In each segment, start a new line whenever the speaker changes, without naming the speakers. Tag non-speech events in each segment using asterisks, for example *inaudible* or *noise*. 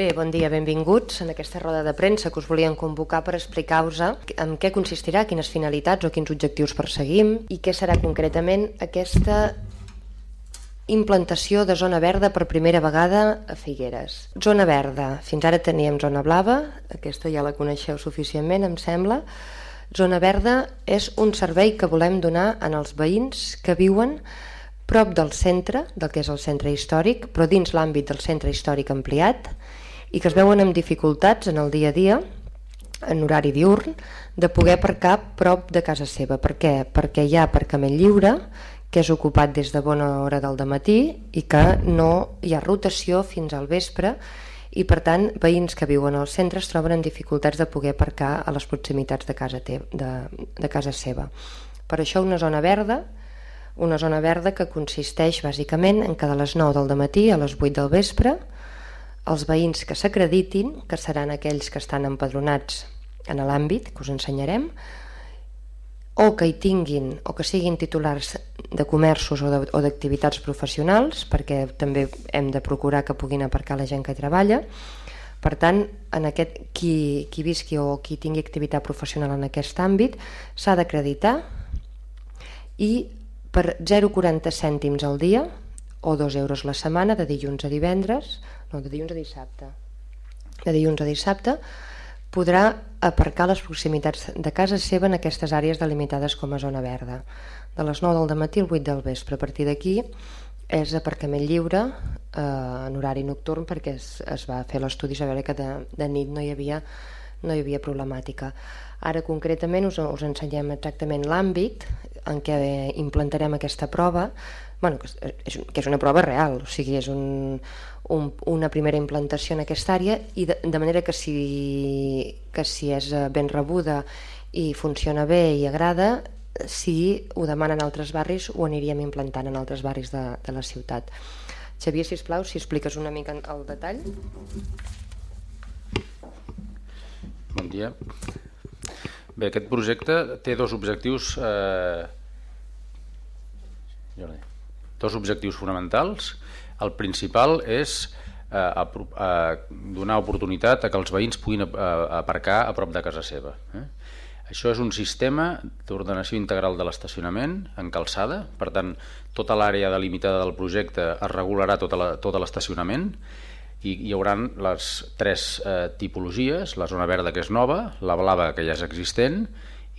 Bé, bon dia, benvinguts en aquesta roda de premsa que us volíem convocar per explicar-vos en què consistirà, quines finalitats o quins objectius perseguim i què serà concretament aquesta implantació de zona verda per primera vegada a Figueres. Zona verda, fins ara teníem zona blava, aquesta ja la coneixeu suficientment, em sembla. Zona verda és un servei que volem donar en els veïns que viuen prop del centre, del que és el centre històric, però dins l'àmbit del centre històric ampliat, i que es veuen amb dificultats en el dia a dia, en horari diurn, de poder aparcar prop de casa seva. Per què? Perquè hi ha aparcament lliure, que és ocupat des de bona hora del matí i que no hi ha rotació fins al vespre i per tant veïns que viuen al centre es troben en dificultats de poder aparcar a les proximitats de casa, te de, de casa seva. Per això una zona verda, una zona verda que consisteix bàsicament en que de les 9 del matí a les 8 del vespre els veïns que s'acreditin, que seran aquells que estan empadronats en l'àmbit, que us ensenyarem, o que hi tinguin o que siguin titulars de comerços o d'activitats professionals, perquè també hem de procurar que puguin aparcar la gent que treballa. Per tant, en aquest, qui, qui visqui o qui tingui activitat professional en aquest àmbit s'ha d'acreditar i per 0,40 cèntims al dia o 2 euros la setmana de dilluns a divendres no, de dilluns a dissabte, de dilluns a dissabte, podrà aparcar les proximitats de casa seva en aquestes àrees delimitades com a zona verda. De les 9 del matí al 8 del vespre. A partir d'aquí és aparcament lliure eh, en horari nocturn perquè es, es va fer l'estudi a veure que de, de nit no hi havia, no hi havia problemàtica. Ara concretament us, us ensenyem exactament l'àmbit en què implantarem aquesta prova, bueno, que, és, que és una prova real, o sigui, és un, un, una primera implantació en aquesta àrea i de, de manera que si, que si és eh, ben rebuda i funciona bé i agrada, si ho demanen altres barris ho aniríem implantant en altres barris de, de la ciutat. Xavier, si plau, si expliques una mica el detall.
Bon dia. Bé, aquest projecte té dos objectius eh, dos objectius fonamentals el principal és eh, a, a donar oportunitat a que els veïns puguin a aparcar a prop de casa seva. Eh? Això és un sistema d'ordenació integral de l'estacionament en calçada, per tant, tota l'àrea delimitada del projecte es regularà tot l'estacionament i hi haurà les tres eh, tipologies, la zona verda que és nova, la blava que ja és existent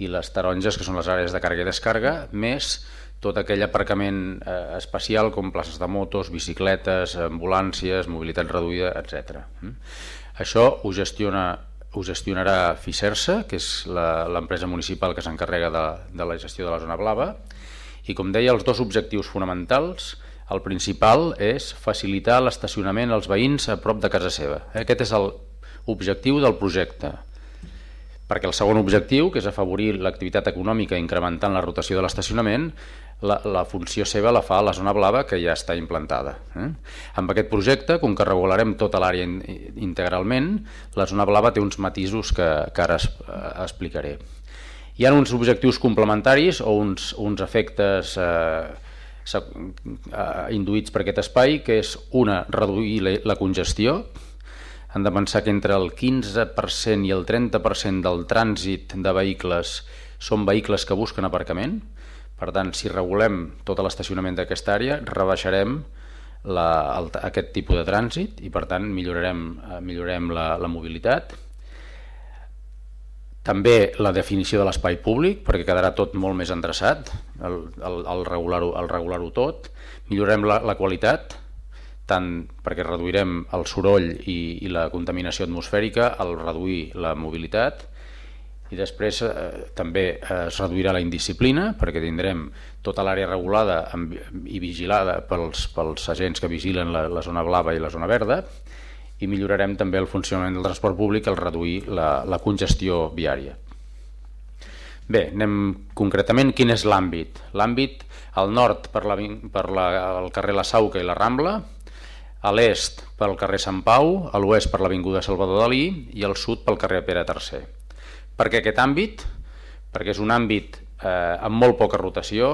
i les taronges que són les àrees de càrrega i descàrrega, més tot aquell aparcament eh, especial com places de motos, bicicletes, ambulàncies, mobilitat reduïda, etc. Mm? Això ho gestiona ho gestionarà Ficersa, que és l'empresa municipal que s'encarrega de, de la gestió de la zona blava, i com deia, els dos objectius fonamentals, el principal és facilitar l'estacionament als veïns a prop de casa seva. Aquest és l'objectiu del projecte perquè el segon objectiu, que és afavorir l'activitat econòmica incrementant la rotació de l'estacionament, la, la funció seva la fa la zona blava que ja està implantada. Eh? Amb aquest projecte, com que regularem tota l'àrea in, integralment, la zona blava té uns matisos que, que ara es, eh, explicaré. Hi ha uns objectius complementaris o uns, uns efectes eh, eh, induïts per aquest espai, que és una, reduir la, la congestió, han de pensar que entre el 15% i el 30% del trànsit de vehicles són vehicles que busquen aparcament, per tant, si regulem tot l'estacionament d'aquesta àrea, rebaixarem la, el, aquest tipus de trànsit i per tant millorarem, eh, millorarem la, la mobilitat. També la definició de l'espai públic, perquè quedarà tot molt més endreçat, el, el, el regular-ho regular tot. Millorarem la, la qualitat, tant perquè reduirem el soroll i, i la contaminació atmosfèrica, al reduir la mobilitat, i després eh, també es reduirà la indisciplina perquè tindrem tota l'àrea regulada i vigilada pels, pels agents que vigilen la, la zona blava i la zona verda i millorarem també el funcionament del transport públic al reduir la, la congestió viària. Bé, anem concretament quin és l'àmbit. L'àmbit al nord per, la, per la, el carrer La Sauca i la Rambla, a l'est pel carrer Sant Pau, a l'oest per l'Avinguda Salvador Dalí i al sud pel carrer Pere III. Per què aquest àmbit? Perquè és un àmbit eh, amb molt poca rotació,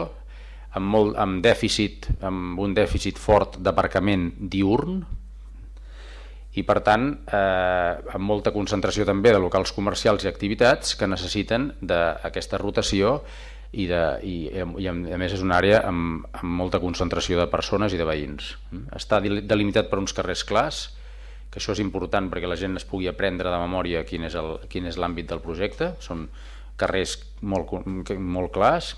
amb, molt, amb, dèficit, amb un dèficit fort d'aparcament diurn i per tant eh, amb molta concentració també de locals comercials i activitats que necessiten d'aquesta rotació i, de, i, i a més és una àrea amb, amb molta concentració de persones i de veïns. Està delimitat per uns carrers clars, que això és important perquè la gent es pugui aprendre de memòria quin és l'àmbit del projecte, són carrers molt, molt clars,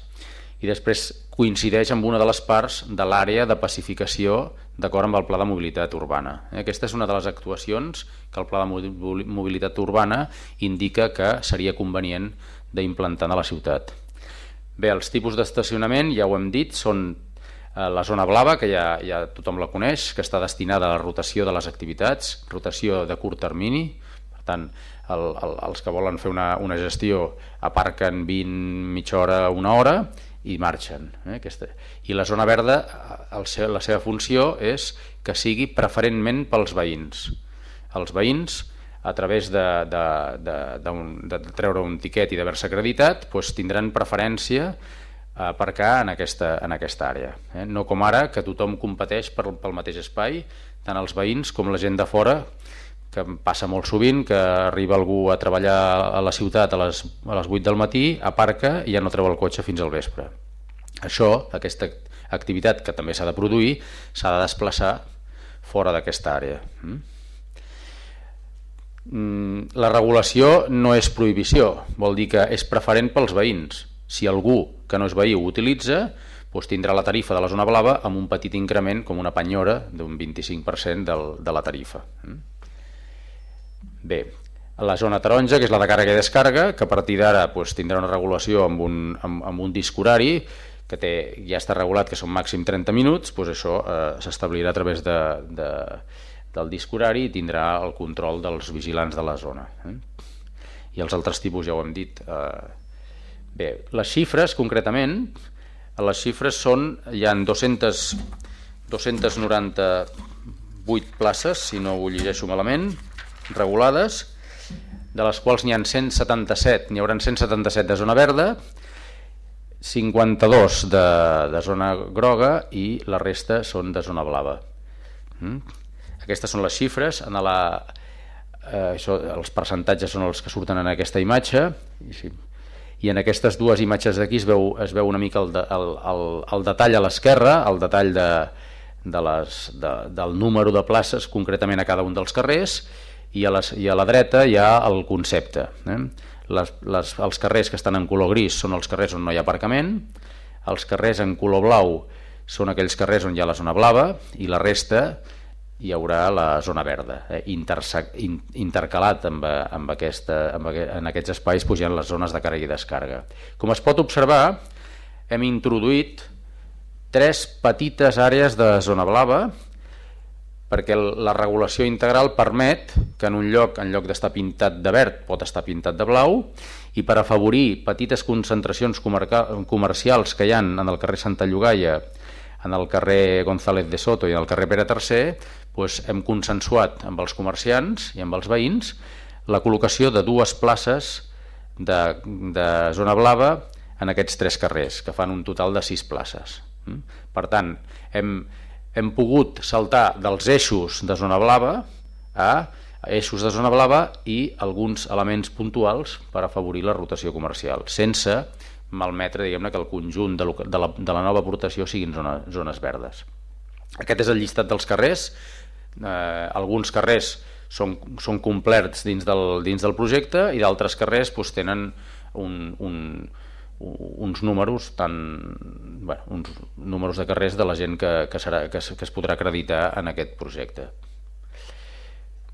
i després coincideix amb una de les parts de l'àrea de pacificació d'acord amb el Pla de Mobilitat Urbana. Eh, aquesta és una de les actuacions que el Pla de Mobilitat Urbana indica que seria convenient d'implantar a la ciutat. Bé, els tipus d'estacionament, ja ho hem dit, són eh, la zona blava, que ja, ja tothom la coneix, que està destinada a la rotació de les activitats, rotació de curt termini, per tant, el, el, els que volen fer una, una gestió aparquen 20, mitja hora, una hora, i marxen. Eh, aquesta. I la zona verda, el seu, la seva funció és que sigui preferentment pels veïns. Els veïns, a través de, de, de, de, un, de treure un tiquet i d'haver-se acreditat, doncs tindran preferència a aparcar en aquesta, en aquesta àrea. Eh? No com ara, que tothom competeix per, pel mateix espai, tant els veïns com la gent de fora, que passa molt sovint, que arriba algú a treballar a la ciutat a les, a les 8 del matí, aparca i ja no treu el cotxe fins al vespre. Això, aquesta activitat que també s'ha de produir, s'ha de desplaçar fora d'aquesta àrea. Mm? Mm, la regulació no és prohibició, vol dir que és preferent pels veïns. Si algú que no és veí ho utilitza, doncs tindrà la tarifa de la zona blava amb un petit increment, com una penyora d'un 25% del, de la tarifa. Mm? Bé, la zona taronja, que és la de càrrega i descarga, que a partir d'ara doncs, tindrà una regulació amb un, amb, amb un disc horari, que té, ja està regulat que són màxim 30 minuts, doncs això eh, s'establirà a través de, de, del disc horari i tindrà el control dels vigilants de la zona. Eh? I els altres tipus ja ho hem dit. Eh, bé, les xifres, concretament, les xifres són, hi ha 200, 298 places, si no ho llegeixo malament, regulades, de les quals n'hi ha 177, n'hi haurà 177 de zona verda, 52 de, de zona groga i la resta són de zona blava. Mm? Aquestes són les xifres, en la, eh, això, els percentatges són els que surten en aquesta imatge, i, sí, i en aquestes dues imatges d'aquí es, veu, es veu una mica el, de, el, el, el detall a l'esquerra, el detall de, de les, de, del número de places concretament a cada un dels carrers, i a, les, i a la dreta hi ha el concepte. Eh? Les, les, els carrers que estan en color gris són els carrers on no hi ha aparcament, els carrers en color blau són aquells carrers on hi ha la zona blava i la resta hi haurà la zona verda, eh? In, intercalat amb, amb, aquesta, amb en aquests espais ha les zones de càrrega i descarga. Com es pot observar, hem introduït tres petites àrees de zona blava perquè la regulació integral permet que en un lloc, en lloc d'estar pintat de verd, pot estar pintat de blau, i per afavorir petites concentracions comercials que hi han en el carrer Santa Llogaia, en el carrer González de Soto i en el carrer Pere III, doncs hem consensuat amb els comerciants i amb els veïns la col·locació de dues places de, de zona blava en aquests tres carrers, que fan un total de sis places. Mm? Per tant, hem, hem pogut saltar dels eixos de zona blava a eixos de zona blava i alguns elements puntuals per afavorir la rotació comercial, sense malmetre diguem-ne que el conjunt de, de, la, de la nova aportació siguin zona, zones verdes. Aquest és el llistat dels carrers. Eh, alguns carrers són, són complerts dins del, dins del projecte i d'altres carrers doncs, tenen un, un, uns números tan, bueno, uns números de carrers de la gent que, que, serà, que, es, que es podrà acreditar en aquest projecte.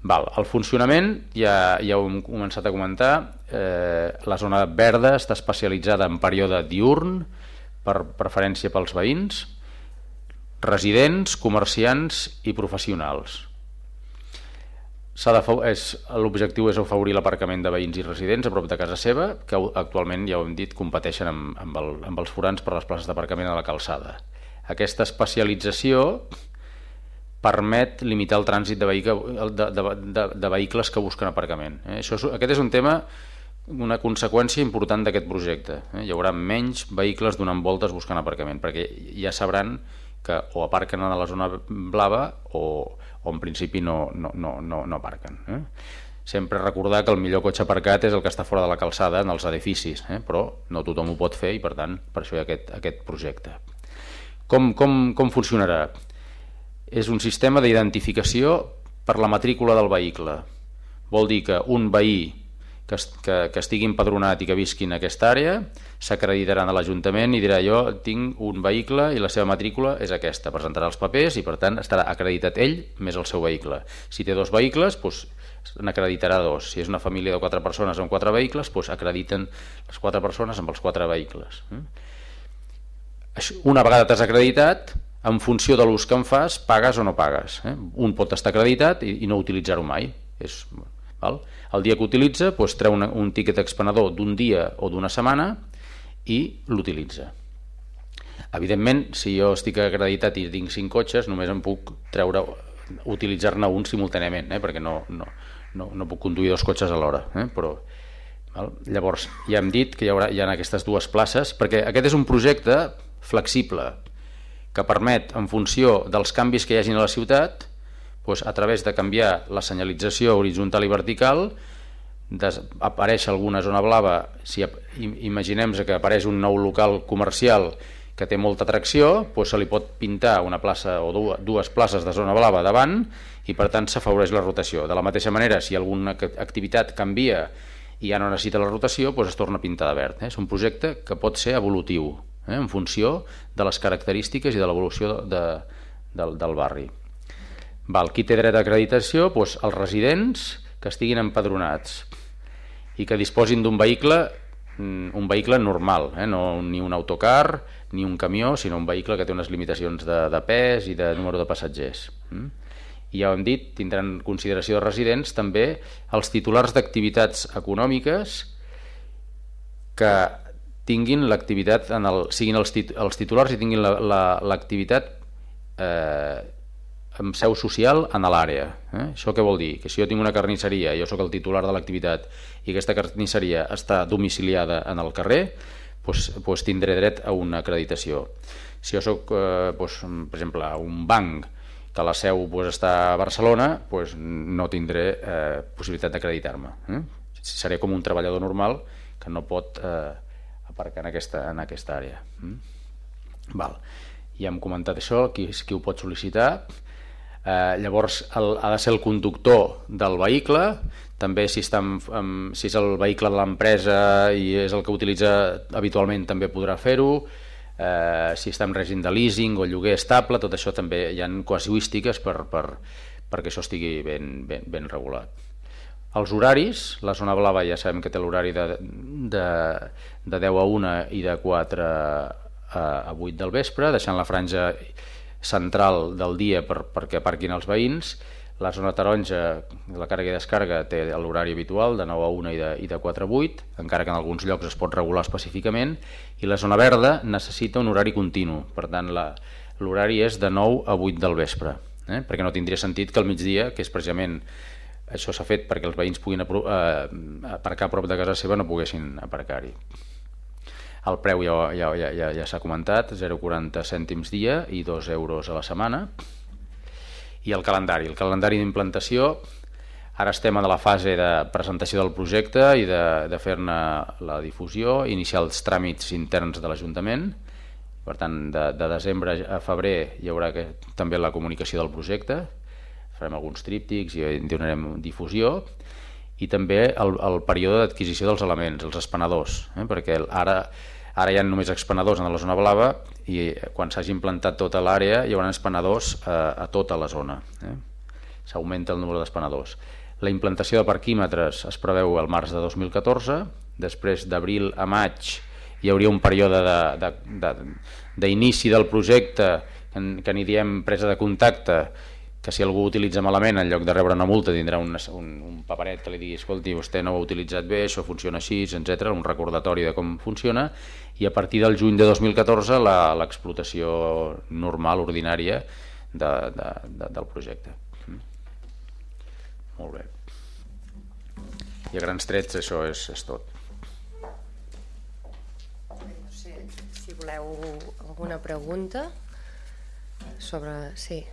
Val, el funcionament, ja, ja ho hem començat a comentar, eh, la zona verda està especialitzada en període diurn, per preferència pels veïns, residents, comerciants i professionals l'objectiu és afavorir l'aparcament de veïns i residents a prop de casa seva, que actualment, ja ho hem dit, competeixen amb, amb, el, amb els forans per les places d'aparcament a la calçada. Aquesta especialització permet limitar el trànsit de, vehicle, de, de, de, de vehicles que busquen aparcament. Eh? Això és, aquest és un tema, una conseqüència important d'aquest projecte. Eh? Hi haurà menys vehicles donant voltes buscant aparcament, perquè ja sabran que o aparquen a la zona blava o, o en principi no, no, no, no, no aparquen. Eh? Sempre recordar que el millor cotxe aparcat és el que està fora de la calçada en els edificis, eh? però no tothom ho pot fer i per tant per això hi ha aquest, aquest projecte. Com, com, com funcionarà? És un sistema d'identificació per la matrícula del vehicle. Vol dir que un veí que, que, que estigui empadronat i que visqui en aquesta àrea s'acreditaran a l'Ajuntament i dirà jo tinc un vehicle i la seva matrícula és aquesta, presentarà els papers i per tant estarà acreditat ell més el seu vehicle. Si té dos vehicles, doncs, n'acreditarà dos. Si és una família de quatre persones amb quatre vehicles, doncs acrediten les quatre persones amb els quatre vehicles. Mm? Una vegada t'has acreditat, en funció de l'ús que en fas, pagues o no pagues. Eh? Un pot estar acreditat i no utilitzar-ho mai. És, val? El dia que utilitza doncs, treu una, un tiquet expenedor d'un dia o d'una setmana i l'utilitza. Evidentment, si jo estic acreditat i tinc cinc cotxes, només em puc treure utilitzar-ne un simultàniament, eh? perquè no, no, no, no puc conduir dos cotxes alhora. Eh? Però, val? Llavors, ja hem dit que hi, haurà, hi ha aquestes dues places, perquè aquest és un projecte flexible, que permet, en funció dels canvis que hi hagin a la ciutat, doncs, a través de canviar la senyalització horitzontal i vertical, apareix alguna zona blava, si imaginem que apareix un nou local comercial que té molta atracció, doncs se li pot pintar una plaça o dues places de zona blava davant i per tant s'afavoreix la rotació. De la mateixa manera, si alguna activitat canvia i ja no necessita la rotació, doncs es torna a pintar de verd. Eh? És un projecte que pot ser evolutiu eh? en funció de les característiques i de l'evolució de, de, del barri. Val, qui té dret a acreditació? Doncs els residents que estiguin empadronats i que disposin d'un vehicle mm, un vehicle normal, eh? no ni un autocar ni un camió, sinó un vehicle que té unes limitacions de, de pes i de número de passatgers. Mm? I ja ho hem dit, tindran consideració de residents també els titulars d'activitats econòmiques que tinguin l'activitat, siguin els, tit els titulars i tinguin l'activitat eh, amb seu social en l'àrea. Eh? Això què vol dir? Que si jo tinc una carnisseria, jo sóc el titular de l'activitat i aquesta carnisseria està domiciliada en el carrer, doncs, doncs tindré dret a una acreditació. Si jo sóc, eh, doncs, per exemple, un banc que la seu doncs, està a Barcelona, doncs no tindré eh, possibilitat d'acreditar-me. Eh? Seré com un treballador normal que no pot eh, aparcar en aquesta, en aquesta àrea. Mm? Val. Ja hem comentat això, qui, qui ho pot sol·licitar Eh, llavors el, ha de ser el conductor del vehicle, també si, està en, en, si és el vehicle de l'empresa i és el que utilitza habitualment també podrà fer-ho, eh, si està en règim de leasing o lloguer estable, tot això també hi ha casuístiques per, per, perquè això estigui ben, ben, ben regulat. Els horaris, la zona blava ja sabem que té l'horari de, de, de 10 a 1 i de 4 a, a 8 del vespre, deixant la franja central del dia per, perquè aparquin els veïns, la zona taronja, la càrrega i descarga, té l'horari habitual de 9 a 1 i de, i de 4 a 8, encara que en alguns llocs es pot regular específicament, i la zona verda necessita un horari continu, per tant l'horari és de 9 a 8 del vespre, eh? perquè no tindria sentit que al migdia, que és precisament això s'ha fet perquè els veïns puguin eh, aparcar a prop de casa seva, no poguessin aparcar-hi. El preu ja, ja, ja, ja, ja s'ha comentat, 0,40 cèntims dia i 2 euros a la setmana. I el calendari. El calendari d'implantació, ara estem en la fase de presentació del projecte i de, de fer-ne la difusió, iniciar els tràmits interns de l'Ajuntament. Per tant, de, de desembre a febrer hi haurà que, també la comunicació del projecte, farem alguns tríptics i donarem difusió i també el, el període d'adquisició dels elements, els espanadors, eh? perquè ara Ara hi ha només expenedors en la zona blava i quan s'hagi implantat tota l'àrea hi haurà expenedors a, eh, a tota la zona. Eh? S'augmenta el número d'expenedors. La implantació de parquímetres es preveu al març de 2014, després d'abril a maig hi hauria un període d'inici de, de, del projecte que, que n'hi diem presa de contacte que si algú utilitza malament en lloc de rebre una multa tindrà un, un, un paperet que li digui escolti, vostè no ho ha utilitzat bé, això funciona així, etc, un recordatori de com funciona i a partir del juny de 2014 l'explotació normal, ordinària de, de, de, del projecte. Mm. Molt bé. I a grans trets això és, és tot.
No sé si voleu alguna pregunta. sobre... Sí.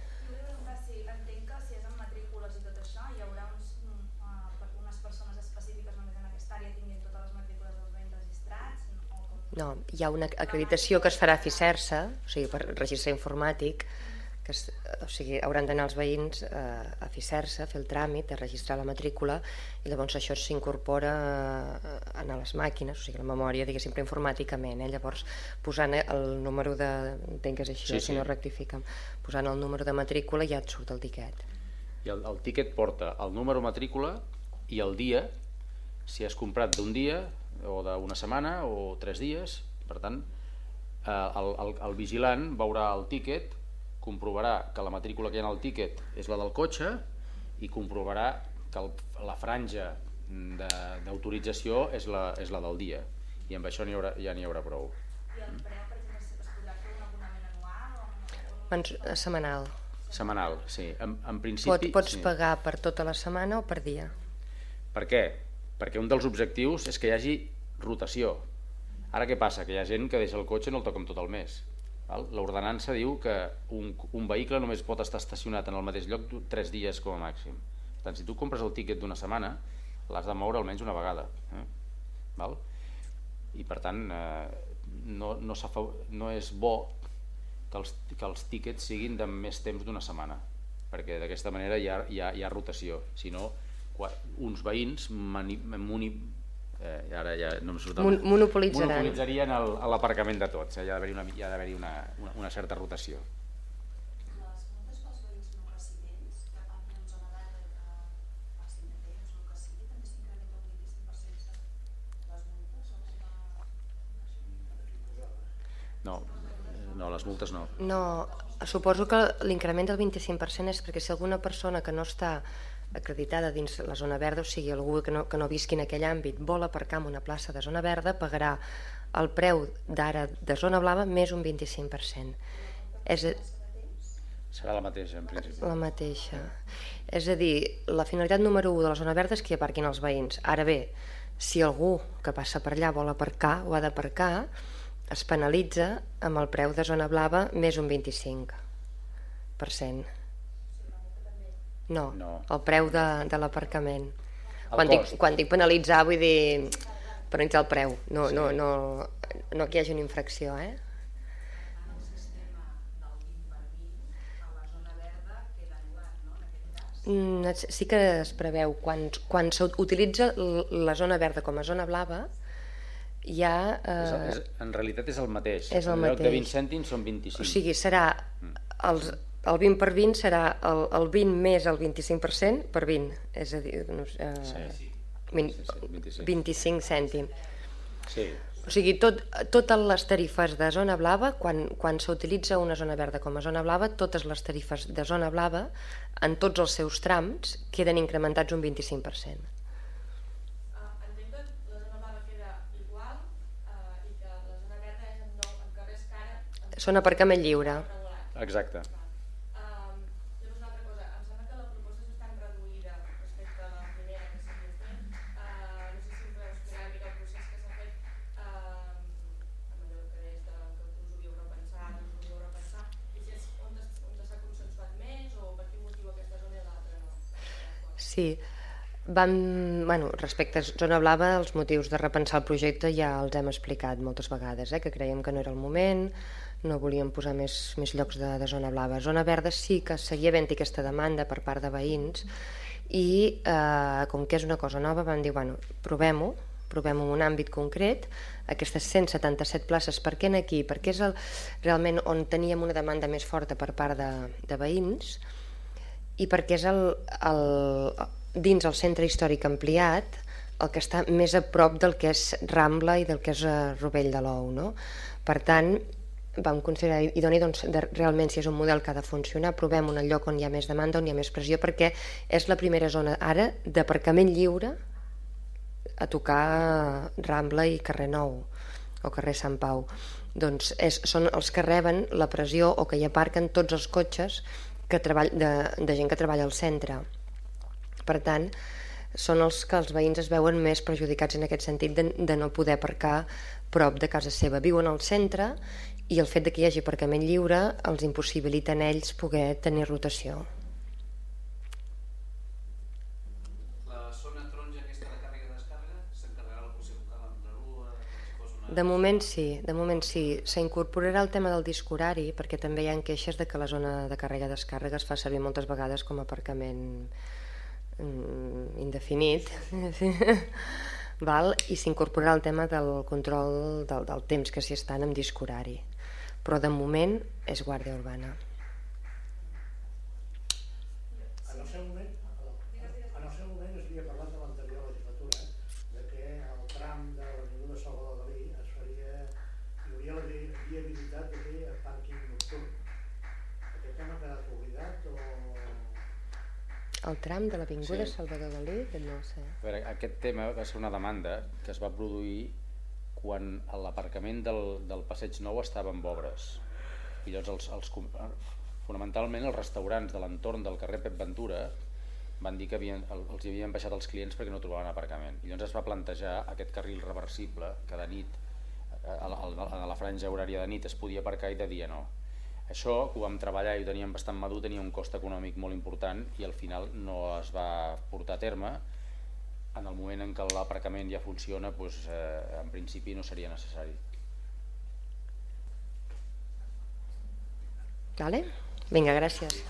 No, hi ha una acreditació que es farà a FICERSA, o sigui, per registre informàtic, que es, o sigui, hauran d'anar els veïns eh, a FICERSA a fer el tràmit, de registrar la matrícula, i llavors això s'incorpora eh, a les màquines, o sigui, la memòria, diguéssim, informàticament. Eh? Llavors, posant el número de... entenc que és així, sí, sí. si no rectifiquen, posant el número de matrícula ja et surt el tiquet.
I el, el tiquet porta el número matrícula i el dia, si has comprat d'un dia, o d'una setmana o tres dies per tant eh, el, el, el vigilant veurà el tíquet comprovarà que la matrícula que hi ha en el tíquet és la del cotxe i comprovarà que el, la franja d'autorització és, la, és la del dia i amb això haurà, ja n'hi haurà prou I el preu, per exemple, es podrà fer un abonament anual? O...
Eh, setmanal
setmanal, sí en, en principi,
Pot, pots sí. pagar per tota la setmana o per dia
per què? Perquè un dels objectius és que hi hagi rotació. Ara què passa? Que hi ha gent que deixa el cotxe i no el toca tot el mes. L'ordenança diu que un, un vehicle només pot estar estacionat en el mateix lloc tres dies com a màxim. Per tant, si tu compres el tíquet d'una setmana, l'has de moure almenys una vegada. Eh? Val? I per tant, eh, no, no, no és bo que els, que els tíquets siguin de més temps d'una setmana, perquè d'aquesta manera hi ha, hi, ha, hi ha rotació. Si no, uns veïns mani, muni, eh, ara ja no em surt el...
Mon monopolitzaran.
monopolitzarien l'aparcament de tots, eh? hi ha d'haver-hi una, ha una, una, una certa rotació. No, no, les multes no.
No, suposo que l'increment del 25% és perquè si alguna persona que no està acreditada dins la zona verda, o sigui, algú que no, que no visqui en aquell àmbit vol aparcar en una plaça de zona verda, pagarà el preu d'ara de zona blava més un 25%. És.
Serà la mateixa, en principi.
La mateixa. És a dir, la finalitat número 1 de la zona verda és que hi aparquin els veïns. Ara bé, si algú que passa per allà vol aparcar o ha d'aparcar, es penalitza amb el preu de zona blava més un 25%. No, no. el preu de, de l'aparcament. Quan, dic, quan dic penalitzar vull dir penalitzar el preu, no, sí. no, no, no que hi hagi una infracció, eh? Mm, sí que es preveu quan, quan s'utilitza la zona verda com a zona blava ja... Eh,
és, és, en realitat és el mateix
és el
en
lloc
mateix. de 20 cèntims són 25
o sigui, serà mm. els, el 20 per 20 serà el, el 20 més el 25% per 20, és a dir, no, eh, sí. 20, sí, sí, 25 cèntims.
Sí.
O sigui, tot, totes les tarifes de zona blava, quan, quan s'utilitza una zona verda com a zona blava, totes les tarifes de zona blava, en tots els seus trams, queden incrementats un 25%.
Ah,
eh, Són aparcament lliure.
Exacte.
Sí, Vam, bueno, respecte a Zona Blava, els motius de repensar el projecte ja els hem explicat moltes vegades, eh? que creiem que no era el moment, no volíem posar més, més llocs de, de Zona Blava. Zona Verda sí que seguia havent aquesta demanda per part de veïns i eh, com que és una cosa nova vam dir, bueno, provem-ho, provem en un àmbit concret, aquestes 177 places, per què en aquí? Perquè és el, realment on teníem una demanda més forta per part de, de veïns, i perquè és el, el, dins el centre històric ampliat el que està més a prop del que és Rambla i del que és eh, Rovell de l'Ou. No? Per tant, vam considerar i doni doncs, de, realment si és un model que ha de funcionar, provem un lloc on hi ha més demanda, on hi ha més pressió, perquè és la primera zona ara d'aparcament lliure a tocar Rambla i carrer Nou o carrer Sant Pau. Doncs és, són els que reben la pressió o que hi aparquen tots els cotxes que treball, de, de gent que treballa al centre. Per tant, són els que els veïns es veuen més perjudicats en aquest sentit de, de no poder aparcar prop de casa seva. Viuen al centre i el fet de que hi hagi aparcament lliure els impossibiliten ells poder tenir rotació. De moment sí, de moment sí. S'incorporarà el tema del disc horari perquè també hi ha queixes de que la zona de càrrega-descàrrega es fa servir moltes vegades com a aparcament mm, indefinit. *laughs* Val? I s'incorporarà el tema del control del, del temps que s'hi estan amb disc horari. Però de moment és guàrdia urbana. El tram de l'Avinguda sí. Salvador Dalí, no sé.
A veure, aquest tema va ser una demanda que es va produir quan l'aparcament del, del Passeig Nou estava en obres. I llavors els, els, fonamentalment els restaurants de l'entorn del carrer Pep Ventura van dir que havien, els havien baixat els clients perquè no trobaven aparcament. I llavors es va plantejar aquest carril reversible que de nit, a la, a la franja horària de nit es podia aparcar i de dia no això, que ho vam treballar i ho teníem bastant madur, tenia un cost econòmic molt important i al final no es va portar a terme. En el moment en què l'aparcament ja funciona, doncs, eh, en principi no seria necessari.
Vale? Vinga, gràcies.